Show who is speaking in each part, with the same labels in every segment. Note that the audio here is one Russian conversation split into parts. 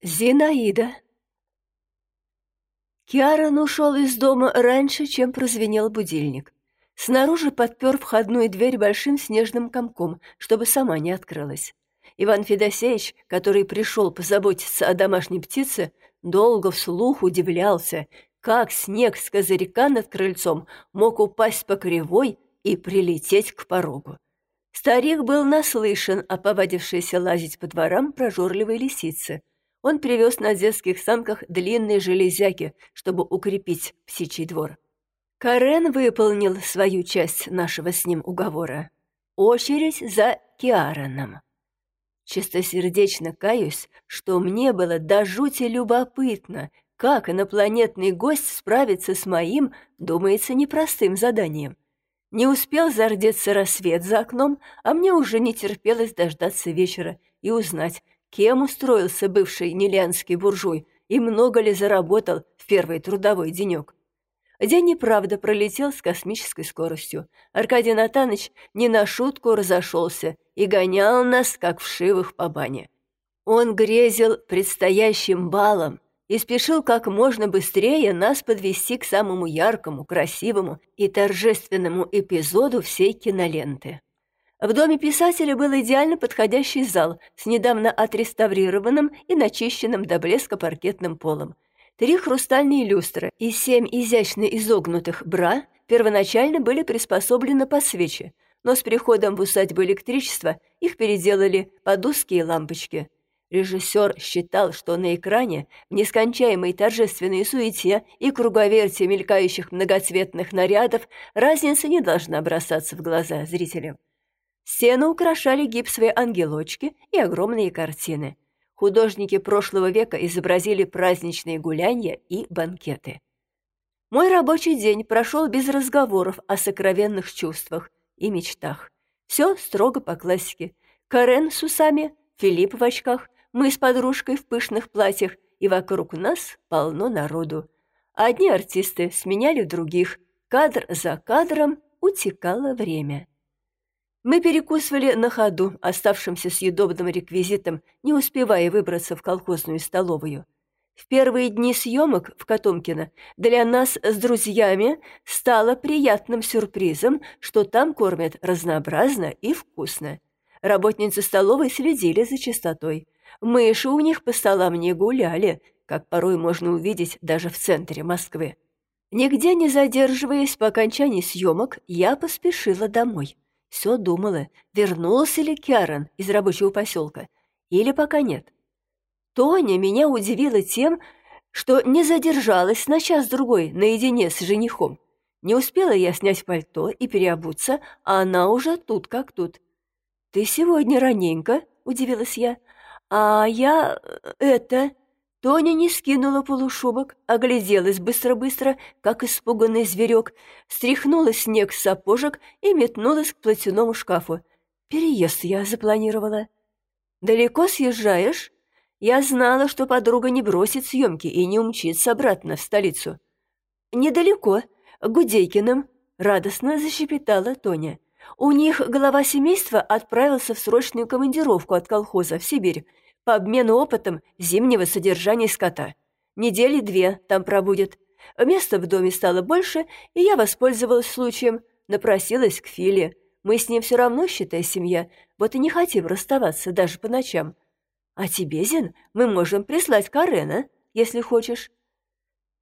Speaker 1: Зинаида. Киарон ушел из дома раньше, чем прозвенел будильник. Снаружи подпер входную дверь большим снежным комком, чтобы сама не открылась. Иван Федосеевич, который пришел позаботиться о домашней птице, долго вслух удивлялся, как снег с козырька над крыльцом мог упасть по кривой и прилететь к порогу. Старик был наслышан о повадившейся лазить по дворам прожорливой лисице — он привез на детских санках длинные железяки, чтобы укрепить птичий двор. Карен выполнил свою часть нашего с ним уговора. Очередь за Киараном. Чистосердечно каюсь, что мне было до жути любопытно, как инопланетный гость справится с моим, думается, непростым заданием. Не успел зардеться рассвет за окном, а мне уже не терпелось дождаться вечера и узнать, Кем устроился бывший нелянский буржуй и много ли заработал в первый трудовой денек? День и правда пролетел с космической скоростью. Аркадий Натаныч не на шутку разошелся и гонял нас, как вшивых по бане. Он грезил предстоящим балом и спешил как можно быстрее нас подвести к самому яркому, красивому и торжественному эпизоду всей киноленты. В доме писателя был идеально подходящий зал с недавно отреставрированным и начищенным до блеска паркетным полом. Три хрустальные люстры и семь изящно изогнутых бра первоначально были приспособлены по свече, но с приходом в усадьбу электричества их переделали под узкие лампочки. Режиссер считал, что на экране в нескончаемой торжественной суете и круговерте мелькающих многоцветных нарядов разница не должна бросаться в глаза зрителям. Стены украшали гипсовые ангелочки и огромные картины. Художники прошлого века изобразили праздничные гулянья и банкеты. Мой рабочий день прошел без разговоров о сокровенных чувствах и мечтах. Все строго по классике. Карен с усами, Филипп в очках, мы с подружкой в пышных платьях, и вокруг нас полно народу. Одни артисты сменяли других, кадр за кадром утекало время. Мы перекусывали на ходу, оставшимся съедобным реквизитом, не успевая выбраться в колхозную столовую. В первые дни съемок в Котомкино для нас с друзьями стало приятным сюрпризом, что там кормят разнообразно и вкусно. Работницы столовой следили за чистотой. Мыши у них по столам не гуляли, как порой можно увидеть даже в центре Москвы. Нигде не задерживаясь по окончании съемок, я поспешила домой. Все думала, вернулся ли Киарон из рабочего поселка, или пока нет. Тоня меня удивила тем, что не задержалась на час-другой наедине с женихом. Не успела я снять пальто и переобуться, а она уже тут как тут. «Ты сегодня раненько?» — удивилась я. «А я... Э, это...» Тоня не скинула полушубок, огляделась быстро-быстро, как испуганный зверек, стряхнула снег с сапожек и метнулась к платяному шкафу. Переезд я запланировала. «Далеко съезжаешь?» Я знала, что подруга не бросит съемки и не умчится обратно в столицу. «Недалеко, Гудейкиным», — радостно защепетала Тоня. «У них глава семейства отправился в срочную командировку от колхоза в Сибирь, по обмену опытом зимнего содержания скота. Недели две там пробудет. Места в доме стало больше, и я воспользовалась случаем, напросилась к Филе. Мы с ним все равно, считай, семья, вот и не хотим расставаться даже по ночам. А тебе, Зин, мы можем прислать Карена, если хочешь.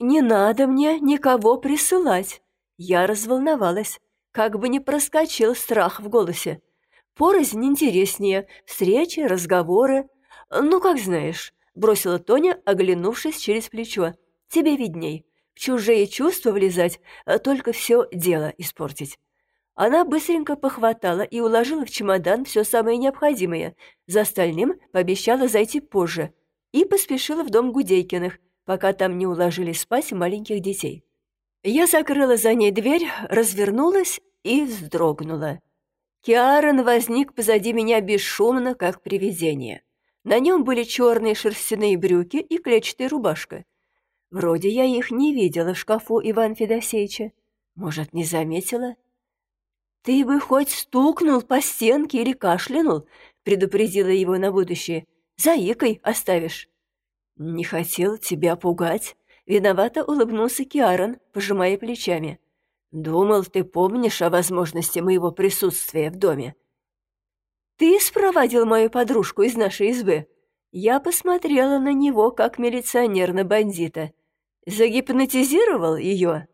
Speaker 1: Не надо мне никого присылать. Я разволновалась, как бы не проскочил страх в голосе. Порознь интереснее, встречи, разговоры. «Ну, как знаешь», — бросила Тоня, оглянувшись через плечо. «Тебе видней. В чужие чувства влезать, а только все дело испортить». Она быстренько похватала и уложила в чемодан все самое необходимое. За остальным пообещала зайти позже. И поспешила в дом Гудейкиных, пока там не уложили спать маленьких детей. Я закрыла за ней дверь, развернулась и вздрогнула. Киарон возник позади меня бесшумно, как привидение. На нем были черные шерстяные брюки и клетчатая рубашка. Вроде я их не видела в шкафу Ивана Федосеевича. Может, не заметила? «Ты бы хоть стукнул по стенке или кашлянул», — предупредила его на будущее. «Заикой оставишь». «Не хотел тебя пугать», — виновато улыбнулся Киарон, пожимая плечами. «Думал, ты помнишь о возможности моего присутствия в доме». «Ты спровадил мою подружку из нашей избы?» Я посмотрела на него, как милиционер на бандита. Загипнотизировал ее?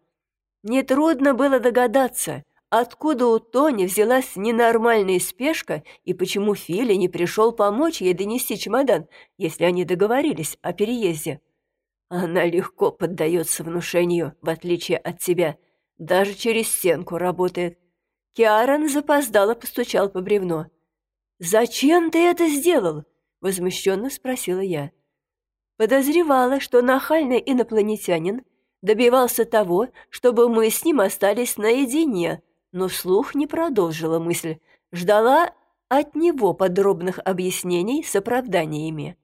Speaker 1: Нетрудно было догадаться, откуда у Тони взялась ненормальная спешка и почему Филя не пришел помочь ей донести чемодан, если они договорились о переезде. Она легко поддается внушению, в отличие от тебя, даже через стенку работает. Киарон запоздало постучал по бревну. «Зачем ты это сделал?» — возмущенно спросила я. Подозревала, что нахальный инопланетянин добивался того, чтобы мы с ним остались наедине, но вслух не продолжила мысль, ждала от него подробных объяснений с оправданиями.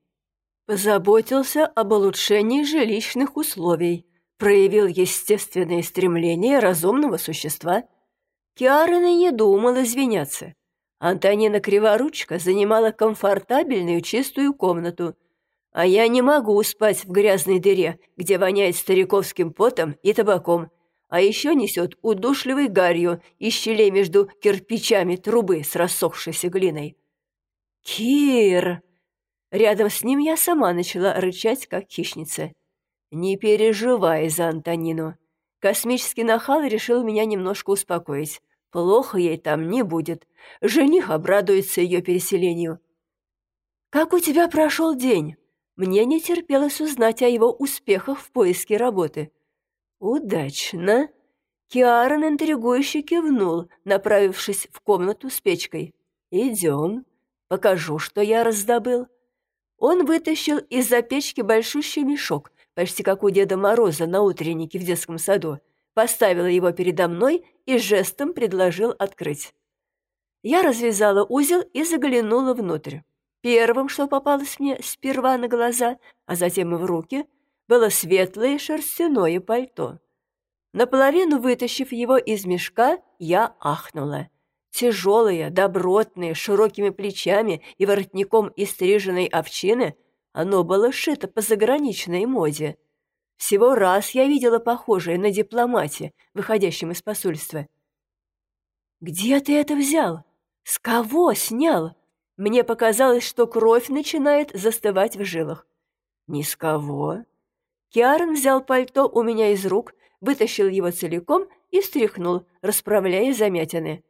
Speaker 1: Позаботился об улучшении жилищных условий, проявил естественное стремление разумного существа. Киарина не думал извиняться. Антонина Криворучка занимала комфортабельную чистую комнату – а я не могу спать в грязной дыре, где воняет стариковским потом и табаком, а еще несет удушливой гарью из щелей между кирпичами трубы с рассохшейся глиной. «Кир!» Рядом с ним я сама начала рычать, как хищница. «Не переживай за Антонину. Космический нахал решил меня немножко успокоить. Плохо ей там не будет. Жених обрадуется ее переселению». «Как у тебя прошел день?» Мне не терпелось узнать о его успехах в поиске работы. «Удачно!» Киарон интригующе кивнул, направившись в комнату с печкой. «Идем, покажу, что я раздобыл». Он вытащил из-за печки большущий мешок, почти как у Деда Мороза на утреннике в детском саду, поставил его передо мной и жестом предложил открыть. Я развязала узел и заглянула внутрь. Первым, что попалось мне сперва на глаза, а затем и в руки, было светлое шерстяное пальто. Наполовину вытащив его из мешка, я ахнула. Тяжелое, добротное, широкими плечами и воротником из стриженной овчины, оно было сшито по заграничной моде. Всего раз я видела похожее на дипломате, выходящем из посольства. «Где ты это взял? С кого снял?» Мне показалось, что кровь начинает застывать в жилах. Ни с кого. Киарон взял пальто у меня из рук, вытащил его целиком и встряхнул, расправляя замятины.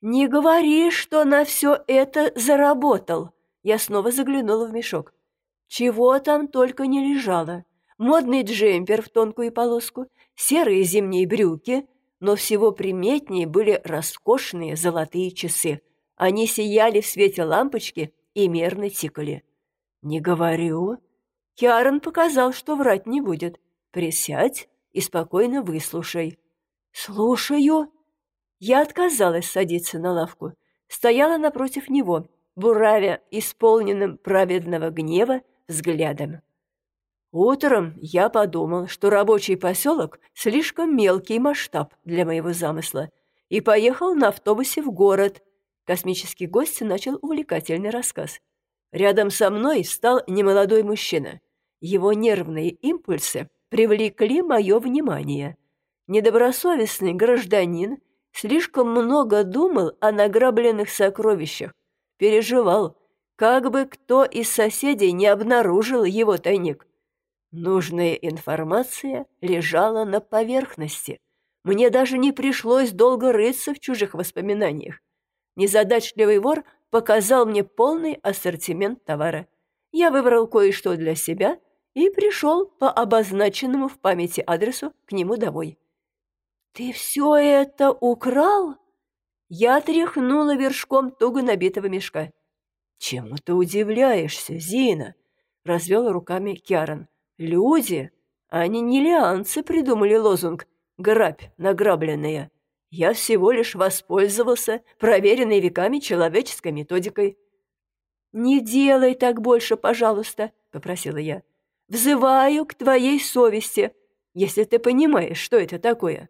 Speaker 1: «Не говори, что на все это заработал!» Я снова заглянула в мешок. Чего там только не лежало. Модный джемпер в тонкую полоску, серые зимние брюки, но всего приметнее были роскошные золотые часы — они сияли в свете лампочки и мерно тикали. «Не говорю». Киарон показал, что врать не будет. «Присядь и спокойно выслушай». «Слушаю». Я отказалась садиться на лавку. Стояла напротив него, буравя исполненным праведного гнева взглядом. Утром я подумал, что рабочий поселок — слишком мелкий масштаб для моего замысла, и поехал на автобусе в город — Космический гость начал увлекательный рассказ. Рядом со мной встал немолодой мужчина. Его нервные импульсы привлекли мое внимание. Недобросовестный гражданин слишком много думал о награбленных сокровищах, переживал, как бы кто из соседей не обнаружил его тайник. Нужная информация лежала на поверхности. Мне даже не пришлось долго рыться в чужих воспоминаниях. Незадачливый вор показал мне полный ассортимент товара. Я выбрал кое-что для себя и пришел по обозначенному в памяти адресу к нему домой. «Ты все это украл?» Я тряхнула вершком туго набитого мешка. «Чему ты удивляешься, Зина?» — развел руками Киарон. «Люди, они не лианцы придумали лозунг «Грабь награбленная». Я всего лишь воспользовался проверенной веками человеческой методикой. «Не делай так больше, пожалуйста», — попросила я. «Взываю к твоей совести, если ты понимаешь, что это такое».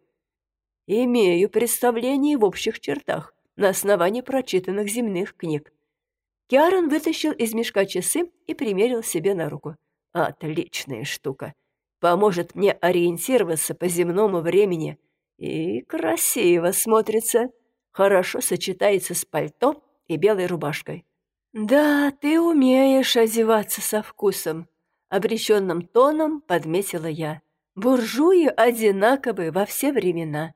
Speaker 1: «Имею представление в общих чертах, на основании прочитанных земных книг». Киарон вытащил из мешка часы и примерил себе на руку. Отличная штука. Поможет мне ориентироваться по земному времени. И красиво смотрится. Хорошо сочетается с пальто и белой рубашкой. «Да, ты умеешь одеваться со вкусом», — обреченным тоном подметила я. «Буржуи одинаковы во все времена».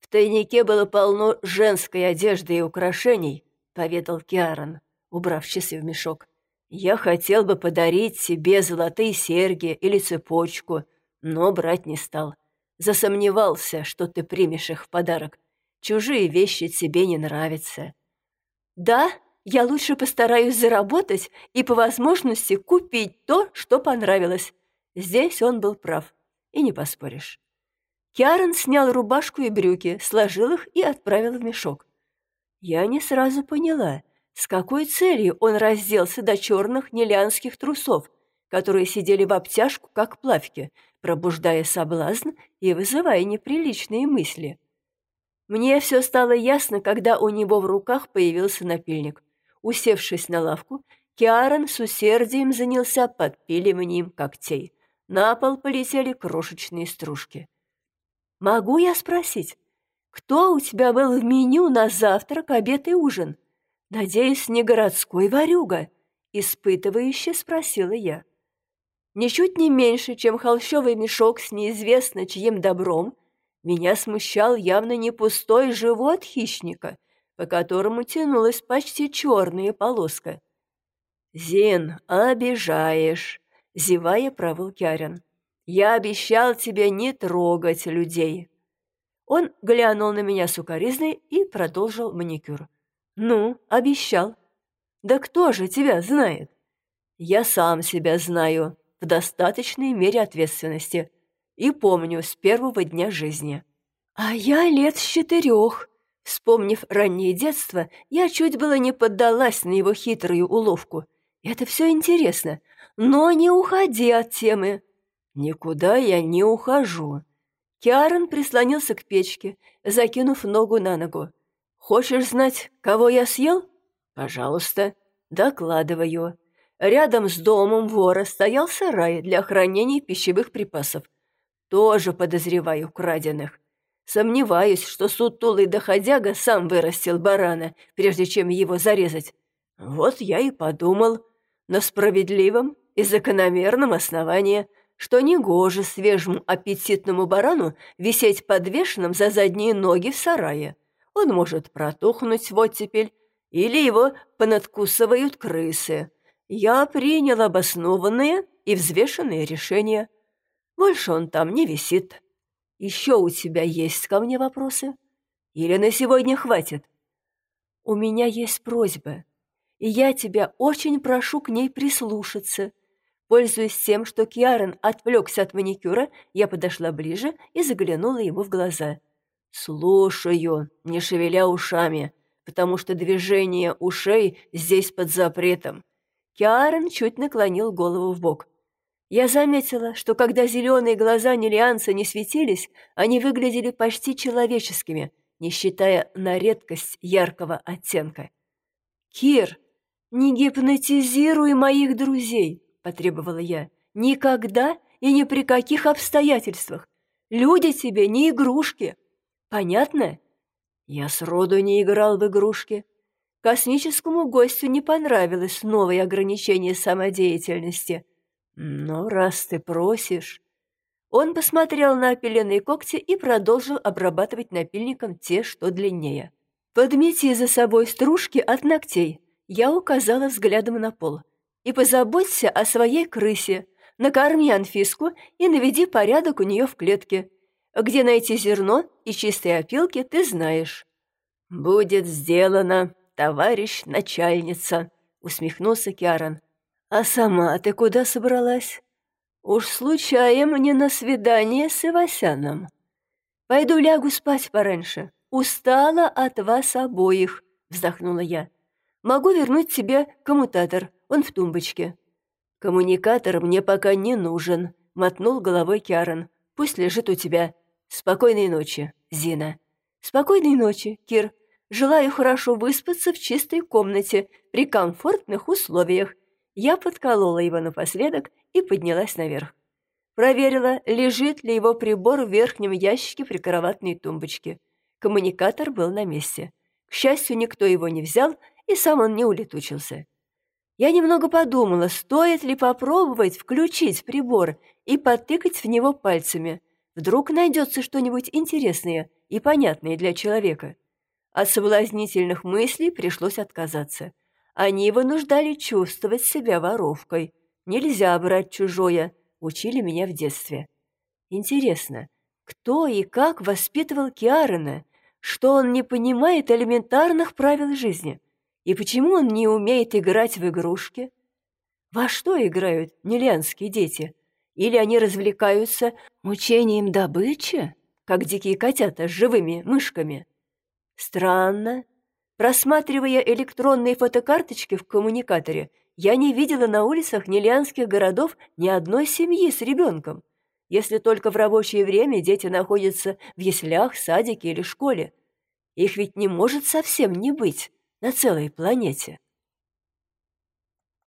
Speaker 1: «В тайнике было полно женской одежды и украшений», — поведал Киарон, убрав часы в мешок. «Я хотел бы подарить себе золотые серьги или цепочку, но брать не стал. Засомневался, что ты примешь их в подарок. Чужие вещи тебе не нравятся». «Да, я лучше постараюсь заработать и по возможности купить то, что понравилось». Здесь он был прав, и не поспоришь. Киарон снял рубашку и брюки, сложил их и отправил в мешок. Я не сразу поняла, с какой целью он разделся до черных нелянских трусов, которые сидели в обтяжку, как плавки, пробуждая соблазн и вызывая неприличные мысли. Мне все стало ясно, когда у него в руках появился напильник. Усевшись на лавку, Киарон с усердием занялся подпиливанием когтей. На пол полетели крошечные стружки. Могу я спросить, кто у тебя был в меню на завтрак, обед и ужин? Надеюсь, не городской ворюга?» Испытывающе спросила я. Ничуть не меньше, чем холщовый мешок с неизвестно чьим добром, меня смущал явно не пустой живот хищника, по которому тянулась почти черная полоска. «Зин, обижаешь!» — зевая провыл Кярин. Я обещал тебе не трогать людей». Он глянул на меня сукоризной и продолжил маникюр. «Ну, обещал. Да кто же тебя знает?» «Я сам себя знаю, в достаточной мере ответственности, и помню с первого дня жизни». «А я лет с четырех». Вспомнив раннее детство, я чуть было не поддалась на его хитрую уловку. Это все интересно, но не уходи от темы. «Никуда я не ухожу». Киарон прислонился к печке, закинув ногу на ногу. «Хочешь знать, кого я съел?» «Пожалуйста, докладываю». Рядом с домом вора стоял сарай для хранения пищевых припасов. Тоже подозреваю краденых. Сомневаюсь, что сутулый доходяга сам вырастил барана, прежде чем его зарезать. Вот я и подумал, на справедливом и закономерном основании – что негоже свежему аппетитному барану висеть подвешенным за задние ноги в сарае. Он может протухнуть в оттепель, или его понадкусывают крысы. Я принял обоснованные и взвешенные решения. Больше он там не висит. Еще у тебя есть ко мне вопросы? Или на сегодня хватит? У меня есть просьба, и я тебя очень прошу к ней прислушаться. Пользуясь тем, что Кьярен отвлекся от маникюра, я подошла ближе и заглянула ему в глаза. «Слушаю, не шевеля ушами, потому что движение ушей здесь под запретом». Киарен чуть наклонил голову в бок. Я заметила, что когда зеленые глаза Нелианца не светились, они выглядели почти человеческими, не считая на редкость яркого оттенка. «Кир, не гипнотизируй моих друзей!» потребовала я. «Никогда и ни при каких обстоятельствах. Люди тебе не игрушки. Понятно?» Я сроду не играл в игрушки. Космическому гостю не понравилось новое ограничение самодеятельности. Но раз ты просишь... Он посмотрел на опиленные когти и продолжил обрабатывать напильником те, что длиннее. «Подмети за собой стружки от ногтей», — я указала взглядом на пол и позаботься о своей крысе. Накорми Анфиску и наведи порядок у нее в клетке. Где найти зерно и чистые опилки, ты знаешь». «Будет сделано, товарищ начальница», — усмехнулся Киарон. «А сама ты куда собралась?» «Уж случаем не на свидание с Ивасяном. Пойду лягу спать пораньше. Устала от вас обоих», — вздохнула я. «Могу вернуть тебе коммутатор, он в тумбочке». «Коммуникатор мне пока не нужен», — мотнул головой Киарон. «Пусть лежит у тебя. Спокойной ночи, Зина». «Спокойной ночи, Кир. Желаю хорошо выспаться в чистой комнате при комфортных условиях. Я подколола его напоследок и поднялась наверх. Проверила, лежит ли его прибор в верхнем ящике прикроватной тумбочки. Коммуникатор был на месте. К счастью, никто его не взял, и сам он не улетучился. Я немного подумала, стоит ли попробовать включить прибор и потыкать в него пальцами. Вдруг найдется что-нибудь интересное и понятное для человека. От соблазнительных мыслей пришлось отказаться. Они вынуждали чувствовать себя воровкой. Нельзя брать чужое, учили меня в детстве. Интересно, кто и как воспитывал Киарена, что он не понимает элементарных правил жизни, и почему он не умеет играть в игрушки? Во что играют нелянские дети? Или они развлекаются мучением добычи, как дикие котята с живыми мышками? Странно. Просматривая электронные фотокарточки в коммуникаторе, я не видела на улицах нелианских городов ни одной семьи с ребенком, если только в рабочее время дети находятся в яслях, садике или школе. Их ведь не может совсем не быть на целой планете.